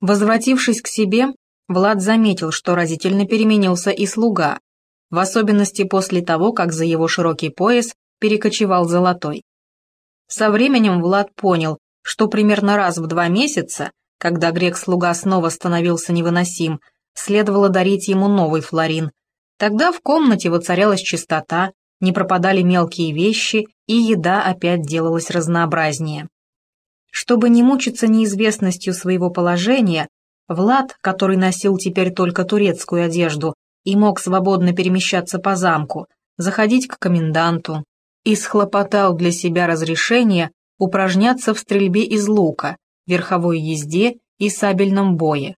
Возвратившись к себе, Влад заметил, что разительно переменился и слуга, в особенности после того, как за его широкий пояс перекочевал золотой. Со временем Влад понял, что примерно раз в два месяца, когда грек-слуга снова становился невыносим, следовало дарить ему новый флорин. Тогда в комнате воцарялась чистота, не пропадали мелкие вещи, и еда опять делалась разнообразнее. Чтобы не мучиться неизвестностью своего положения, Влад, который носил теперь только турецкую одежду и мог свободно перемещаться по замку, заходить к коменданту, и схлопотал для себя разрешение упражняться в стрельбе из лука, верховой езде и сабельном бое.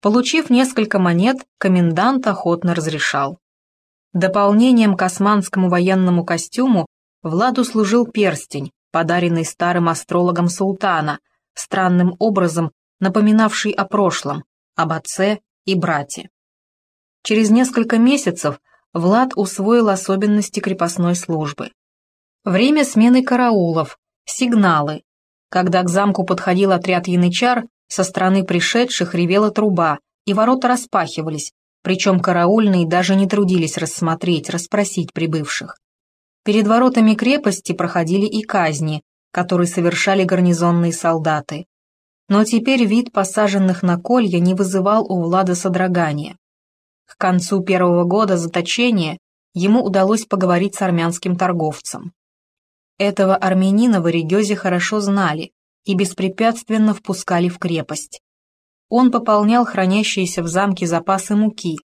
Получив несколько монет, комендант охотно разрешал. Дополнением к османскому военному костюму Владу служил перстень, подаренный старым астрологом султана, странным образом напоминавший о прошлом, об отце и брате. Через несколько месяцев Влад усвоил особенности крепостной службы. Время смены караулов, сигналы. Когда к замку подходил отряд янычар, со стороны пришедших ревела труба, и ворота распахивались, причем караульные даже не трудились рассмотреть, расспросить прибывших. Перед воротами крепости проходили и казни, которые совершали гарнизонные солдаты. Но теперь вид посаженных на колья не вызывал у Влада содрогания. К концу первого года заточения ему удалось поговорить с армянским торговцем. Этого армянина в Орегезе хорошо знали и беспрепятственно впускали в крепость он пополнял хранящиеся в замке запасы муки,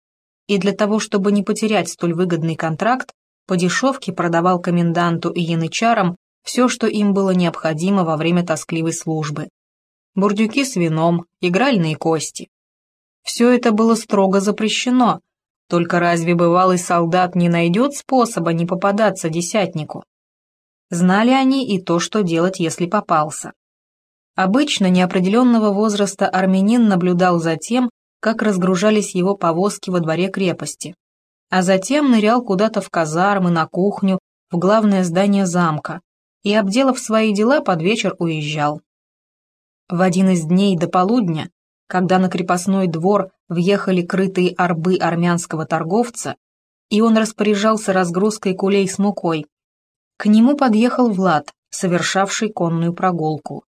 и для того, чтобы не потерять столь выгодный контракт, по дешевке продавал коменданту и янычарам все, что им было необходимо во время тоскливой службы. Бурдюки с вином, игральные кости. Все это было строго запрещено, только разве бывалый солдат не найдет способа не попадаться десятнику? Знали они и то, что делать, если попался. Обычно неопределенного возраста армянин наблюдал за тем, как разгружались его повозки во дворе крепости, а затем нырял куда-то в казармы, на кухню, в главное здание замка и, обделав свои дела, под вечер уезжал. В один из дней до полудня, когда на крепостной двор въехали крытые арбы армянского торговца, и он распоряжался разгрузкой кулей с мукой, к нему подъехал Влад, совершавший конную прогулку.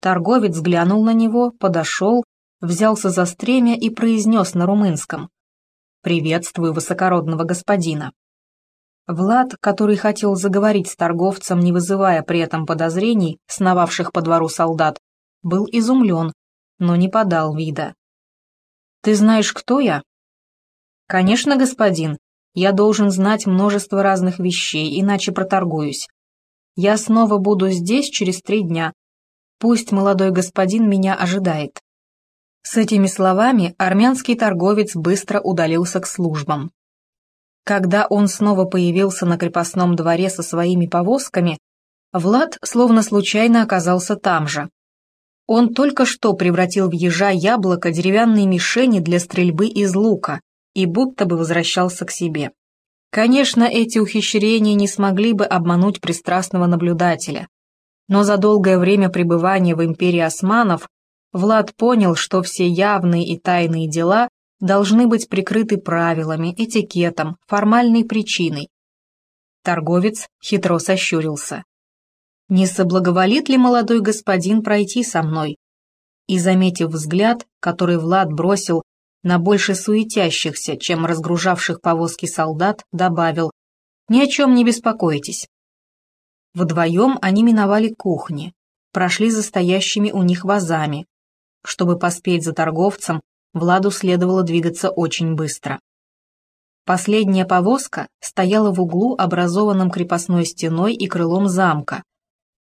Торговец глянул на него, подошел, взялся за стремя и произнес на румынском «Приветствую высокородного господина». Влад, который хотел заговорить с торговцем, не вызывая при этом подозрений, сновавших по двору солдат, был изумлен, но не подал вида. «Ты знаешь, кто я?» «Конечно, господин. Я должен знать множество разных вещей, иначе проторгуюсь. Я снова буду здесь через три дня, Пусть молодой господин меня ожидает». С этими словами армянский торговец быстро удалился к службам. Когда он снова появился на крепостном дворе со своими повозками, Влад словно случайно оказался там же. Он только что превратил в ежа яблоко деревянные мишени для стрельбы из лука и будто бы возвращался к себе. Конечно, эти ухищрения не смогли бы обмануть пристрастного наблюдателя, но за долгое время пребывания в империи османов Влад понял, что все явные и тайные дела должны быть прикрыты правилами, этикетом, формальной причиной. Торговец хитро сощурился. «Не соблаговолит ли молодой господин пройти со мной?» И, заметив взгляд, который Влад бросил на больше суетящихся, чем разгружавших повозки солдат, добавил «Ни о чем не беспокойтесь, Вдвоем они миновали кухни, прошли за стоящими у них вазами. Чтобы поспеть за торговцем, Владу следовало двигаться очень быстро. Последняя повозка стояла в углу, образованном крепостной стеной и крылом замка.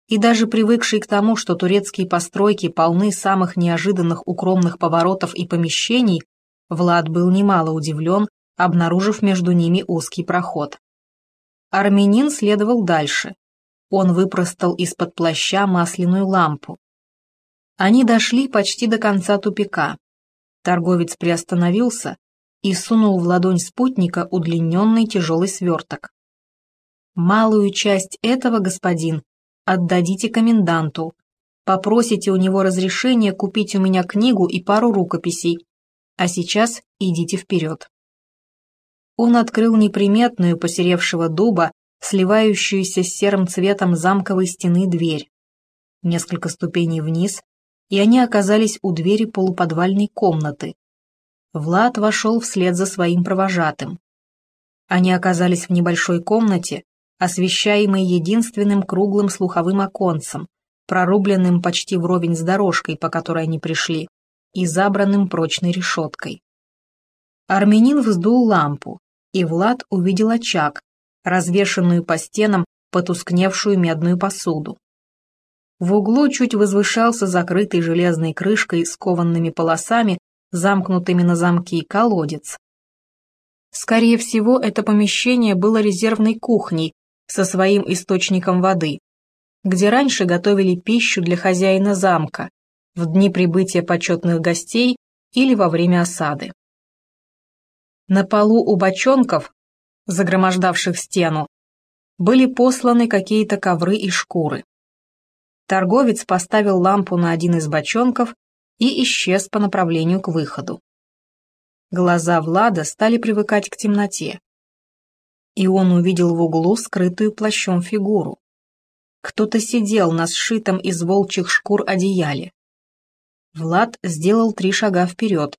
И даже привыкший к тому, что турецкие постройки полны самых неожиданных укромных поворотов и помещений, Влад был немало удивлен, обнаружив между ними узкий проход. Армянин следовал дальше, он выпростал из-под плаща масляную лампу. Они дошли почти до конца тупика. Торговец приостановился и сунул в ладонь спутника удлиненный тяжелый сверток. «Малую часть этого, господин, отдадите коменданту, попросите у него разрешения купить у меня книгу и пару рукописей. А сейчас идите вперед. Он открыл неприметную посеревшего дуба, сливающуюся с серым цветом замковой стены дверь. Несколько ступеней вниз, и они оказались у двери полуподвальной комнаты. Влад вошел вслед за своим провожатым. Они оказались в небольшой комнате, освещаемой единственным круглым слуховым оконцем, прорубленным почти вровень с дорожкой, по которой они пришли, и забранным прочной решеткой. Армянин вздул лампу, и Влад увидел очаг, развешенную по стенам потускневшую медную посуду. В углу чуть возвышался закрытый железной крышкой с кованными полосами, замкнутыми на замки, колодец. Скорее всего, это помещение было резервной кухней со своим источником воды, где раньше готовили пищу для хозяина замка в дни прибытия почетных гостей или во время осады. На полу у бочонков, загромождавших стену, были посланы какие-то ковры и шкуры. Торговец поставил лампу на один из бочонков и исчез по направлению к выходу. Глаза Влада стали привыкать к темноте, и он увидел в углу скрытую плащом фигуру. Кто-то сидел на сшитом из волчьих шкур одеяле. Влад сделал три шага вперед.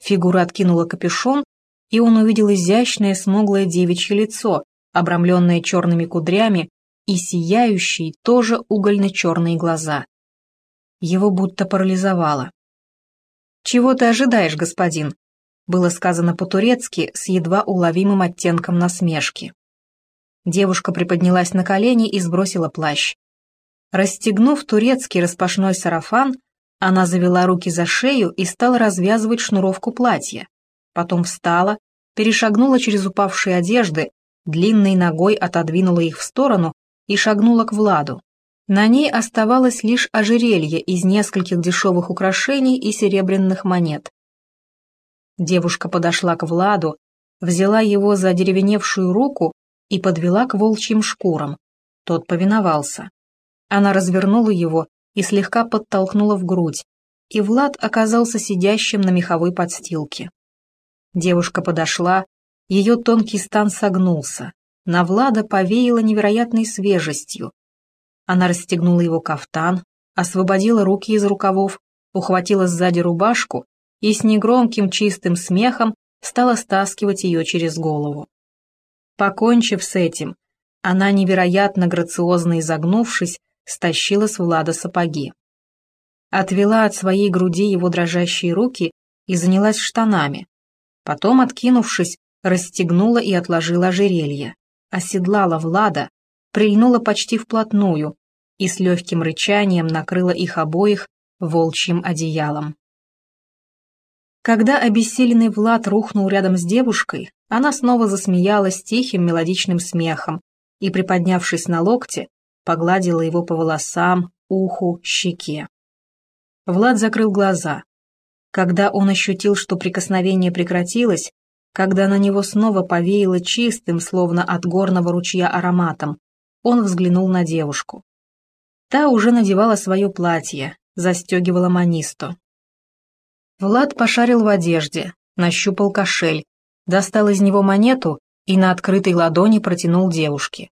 Фигура откинула капюшон, и он увидел изящное смуглое девичье лицо, обрамленное черными кудрями и сияющие тоже угольно-черные глаза. Его будто парализовало. «Чего ты ожидаешь, господин?» было сказано по-турецки с едва уловимым оттенком насмешки. Девушка приподнялась на колени и сбросила плащ. Расстегнув турецкий распашной сарафан, она завела руки за шею и стала развязывать шнуровку платья. Потом встала, перешагнула через упавшие одежды, длинной ногой отодвинула их в сторону и шагнула к Владу. На ней оставалось лишь ожерелье из нескольких дешевых украшений и серебряных монет. Девушка подошла к Владу, взяла его за деревеневшую руку и подвела к волчьим шкурам. Тот повиновался. Она развернула его и слегка подтолкнула в грудь, и Влад оказался сидящим на меховой подстилке. Девушка подошла, ее тонкий стан согнулся, на Влада повеяло невероятной свежестью. Она расстегнула его кафтан, освободила руки из рукавов, ухватила сзади рубашку и с негромким чистым смехом стала стаскивать ее через голову. Покончив с этим, она, невероятно грациозно изогнувшись, стащила с Влада сапоги. Отвела от своей груди его дрожащие руки и занялась штанами. Потом, откинувшись, расстегнула и отложила ожерелье, оседлала Влада, прильнула почти вплотную и с легким рычанием накрыла их обоих волчьим одеялом. Когда обессиленный Влад рухнул рядом с девушкой, она снова засмеялась тихим мелодичным смехом и, приподнявшись на локте, погладила его по волосам, уху, щеке. Влад закрыл глаза. Когда он ощутил, что прикосновение прекратилось, когда на него снова повеяло чистым, словно от горного ручья ароматом, он взглянул на девушку. Та уже надевала свое платье, застегивала манисто. Влад пошарил в одежде, нащупал кошель, достал из него монету и на открытой ладони протянул девушке.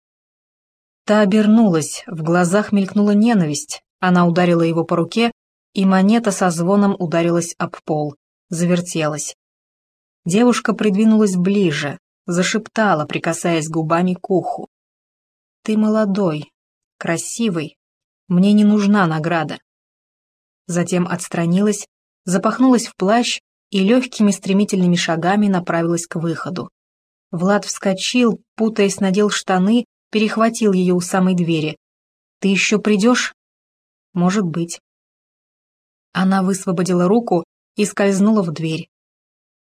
Та обернулась, в глазах мелькнула ненависть, она ударила его по руке, и монета со звоном ударилась об пол, завертелась. Девушка придвинулась ближе, зашептала, прикасаясь губами к уху. «Ты молодой, красивый, мне не нужна награда». Затем отстранилась запахнулась в плащ и легкими стремительными шагами направилась к выходу. Влад вскочил, путаясь, надел штаны, перехватил ее у самой двери. «Ты еще придешь?» «Может быть». Она высвободила руку и скользнула в дверь.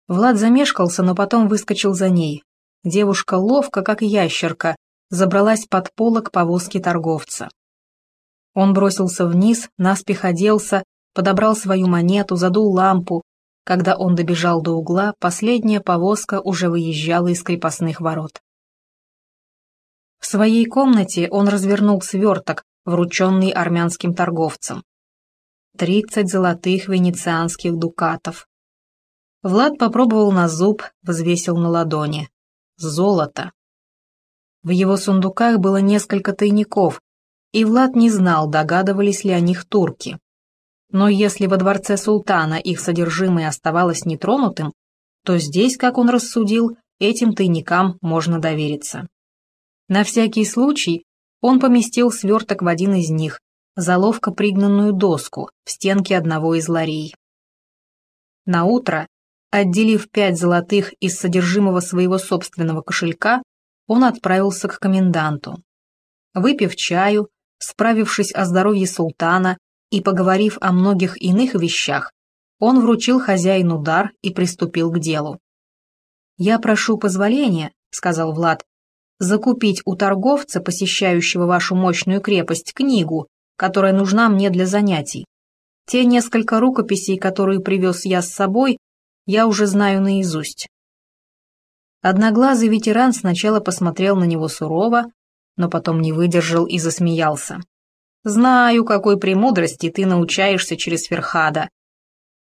Влад замешкался, но потом выскочил за ней. Девушка ловко, как ящерка, забралась под полок повозки торговца. Он бросился вниз, наспех оделся, подобрал свою монету, задул лампу. Когда он добежал до угла, последняя повозка уже выезжала из крепостных ворот. В своей комнате он развернул сверток, врученный армянским торговцем. Тридцать золотых венецианских дукатов. Влад попробовал на зуб, взвесил на ладони. Золото. В его сундуках было несколько тайников, и Влад не знал, догадывались ли о них турки. Но если во дворце султана их содержимое оставалось нетронутым, то здесь, как он рассудил, этим тайникам можно довериться. На всякий случай он поместил сверток в один из них, за ловко пригнанную доску в стенке одного из ларей. На утро, отделив пять золотых из содержимого своего собственного кошелька, он отправился к коменданту. Выпив чаю, справившись о здоровье султана и поговорив о многих иных вещах, он вручил хозяину дар и приступил к делу. «Я прошу позволения», — сказал Влад, — «закупить у торговца, посещающего вашу мощную крепость, книгу, которая нужна мне для занятий. Те несколько рукописей, которые привез я с собой, я уже знаю наизусть». Одноглазый ветеран сначала посмотрел на него сурово, но потом не выдержал и засмеялся. «Знаю, какой премудрости ты научаешься через Ферхада.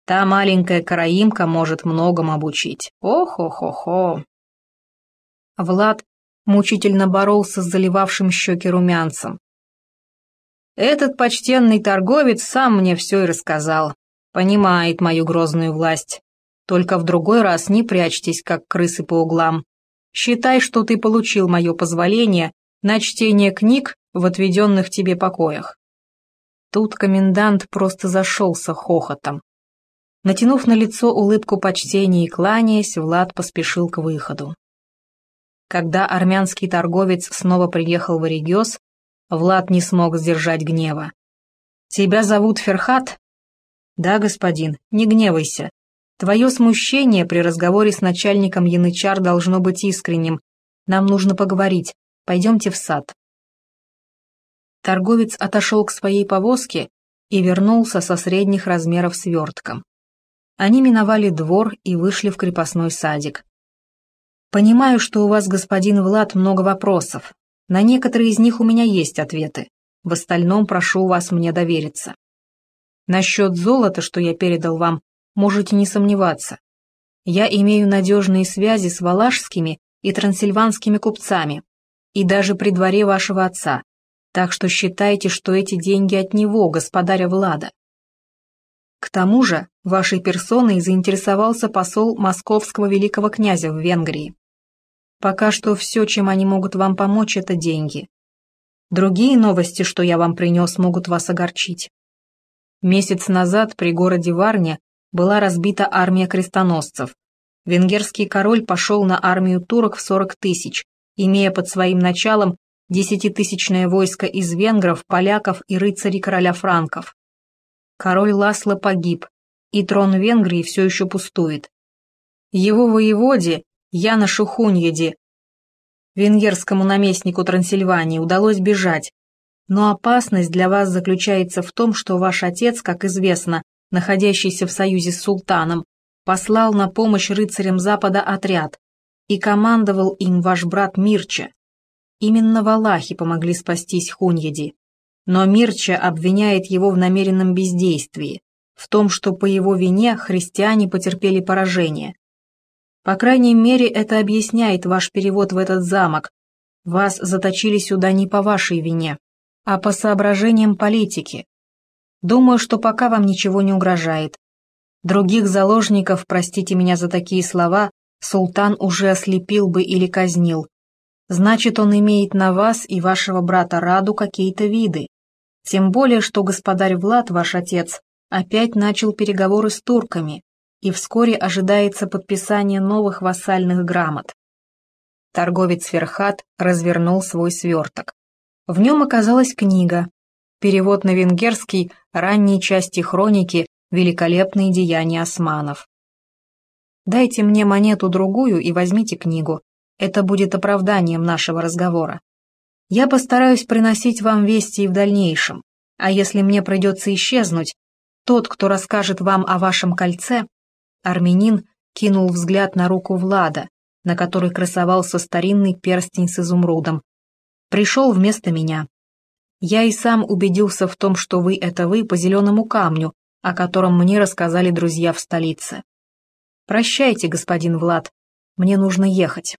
Та маленькая караимка может многому обучить. Ох-ох-охо!» Влад мучительно боролся с заливавшим щеки румянцем. «Этот почтенный торговец сам мне все и рассказал. Понимает мою грозную власть. Только в другой раз не прячьтесь, как крысы по углам. Считай, что ты получил мое позволение на чтение книг в отведенных тебе покоях». Тут комендант просто зашелся хохотом. Натянув на лицо улыбку почтения и кланяясь, Влад поспешил к выходу. Когда армянский торговец снова приехал в Орегиос, Влад не смог сдержать гнева. «Тебя зовут Ферхат?» «Да, господин, не гневайся. Твое смущение при разговоре с начальником Янычар должно быть искренним. Нам нужно поговорить. Пойдемте в сад». Торговец отошел к своей повозке и вернулся со средних размеров свертком. Они миновали двор и вышли в крепостной садик. «Понимаю, что у вас, господин Влад, много вопросов. На некоторые из них у меня есть ответы. В остальном прошу вас мне довериться. Насчет золота, что я передал вам, можете не сомневаться. Я имею надежные связи с валашскими и трансильванскими купцами, и даже при дворе вашего отца, так что считайте, что эти деньги от него, господаря Влада. К тому же, вашей персоной заинтересовался посол московского великого князя в Венгрии. Пока что все, чем они могут вам помочь, это деньги. Другие новости, что я вам принес, могут вас огорчить. Месяц назад при городе Варне была разбита армия крестоносцев. Венгерский король пошел на армию турок в 40 тысяч, имея под своим началом десятитысячное войско из венгров, поляков и рыцарей короля франков. Король Ласло погиб, и трон Венгрии все еще пустует. Его воеводе, Яна Шухуньеде, венгерскому наместнику Трансильвании, удалось бежать, но опасность для вас заключается в том, что ваш отец, как известно, находящийся в союзе с султаном, послал на помощь рыцарям Запада отряд, и командовал им ваш брат Мирча. Именно валахи помогли спастись Хуньеди. Но Мирча обвиняет его в намеренном бездействии, в том, что по его вине христиане потерпели поражение. По крайней мере, это объясняет ваш перевод в этот замок. Вас заточили сюда не по вашей вине, а по соображениям политики. Думаю, что пока вам ничего не угрожает. Других заложников, простите меня за такие слова, султан уже ослепил бы или казнил. Значит, он имеет на вас и вашего брата Раду какие-то виды. Тем более, что господарь Влад, ваш отец, опять начал переговоры с турками, и вскоре ожидается подписание новых вассальных грамот. Торговец Ферхат развернул свой сверток. В нем оказалась книга, перевод на венгерский ранней части хроники «Великолепные деяния османов». «Дайте мне монету-другую и возьмите книгу. Это будет оправданием нашего разговора. Я постараюсь приносить вам вести и в дальнейшем, а если мне придется исчезнуть, тот, кто расскажет вам о вашем кольце...» Армянин кинул взгляд на руку Влада, на которой красовался старинный перстень с изумрудом. «Пришел вместо меня. Я и сам убедился в том, что вы — это вы по зеленому камню, о котором мне рассказали друзья в столице. Прощайте, господин Влад, мне нужно ехать.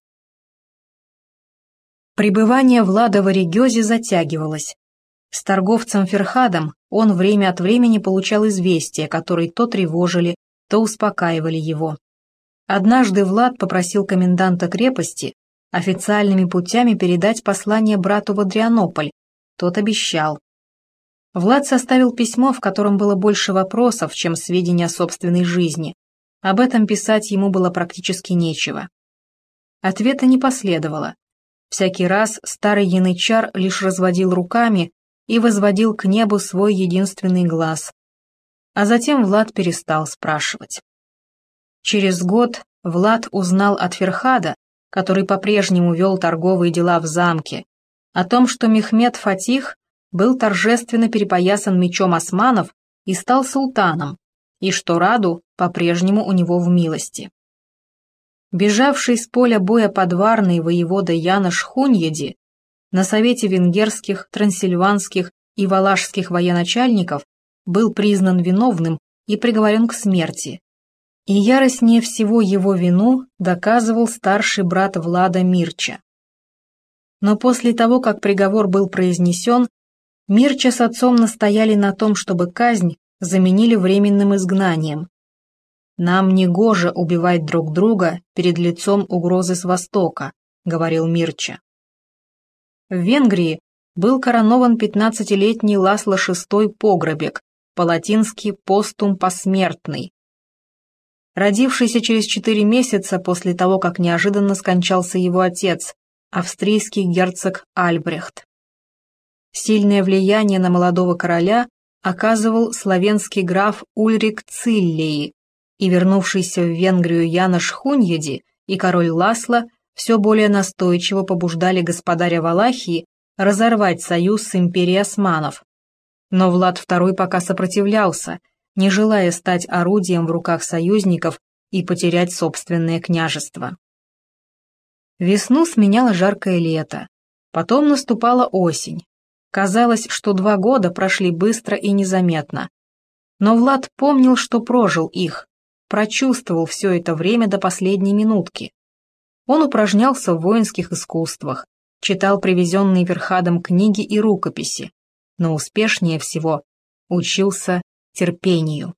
Пребывание Влада в Орегезе затягивалось. С торговцем Ферхадом он время от времени получал известия, которые то тревожили, то успокаивали его. Однажды Влад попросил коменданта крепости официальными путями передать послание брату в Адрианополь. Тот обещал. Влад составил письмо, в котором было больше вопросов, чем сведения о собственной жизни. Об этом писать ему было практически нечего. Ответа не последовало. Всякий раз старый янычар лишь разводил руками и возводил к небу свой единственный глаз. А затем Влад перестал спрашивать. Через год Влад узнал от Ферхада, который по-прежнему вел торговые дела в замке, о том, что Мехмед Фатих был торжественно перепоясан мечом османов и стал султаном, и что Раду по-прежнему у него в милости. Бежавший с поля боя подварный воевода Янош Хуньеди на совете венгерских, трансильванских и валашских военачальников был признан виновным и приговорен к смерти. И яростнее всего его вину доказывал старший брат Влада Мирча. Но после того, как приговор был произнесен, Мирча с отцом настояли на том, чтобы казнь заменили временным изгнанием. «Нам не гоже убивать друг друга перед лицом угрозы с Востока», — говорил Мирча. В Венгрии был коронован пятнадцатилетний Ласло VI Погребек, по-латински «постум посмертный». Родившийся через четыре месяца после того, как неожиданно скончался его отец, австрийский герцог Альбрехт. Сильное влияние на молодого короля оказывал славянский граф Ульрик Циллии, и вернувшийся в Венгрию Янош Хуньеди и король Ласло все более настойчиво побуждали господаря Валахии разорвать союз с империей османов. Но Влад II пока сопротивлялся, не желая стать орудием в руках союзников и потерять собственное княжество. Весну сменяло жаркое лето, потом наступала осень. Казалось, что два года прошли быстро и незаметно. Но Влад помнил, что прожил их, прочувствовал все это время до последней минутки. Он упражнялся в воинских искусствах, читал привезенные Верхадом книги и рукописи, но успешнее всего учился терпению.